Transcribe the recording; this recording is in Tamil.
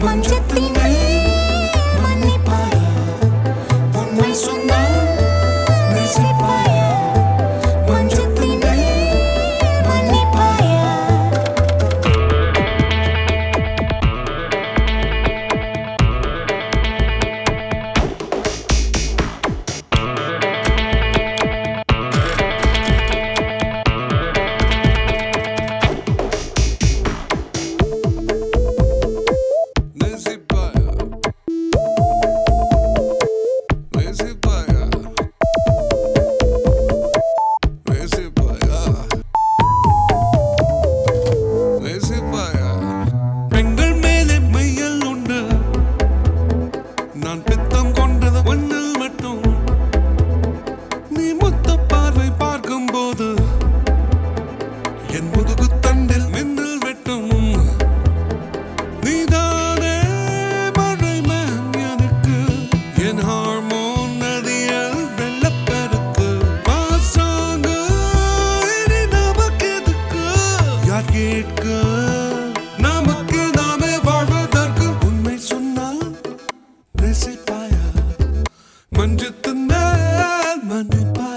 One. கேட்க நமக்கு நாமே வாழ்வதற்கு உண்மை சொன்னால் ரசிப்பாயா மஞ்சத்தின் மேல் மன்னிப்பா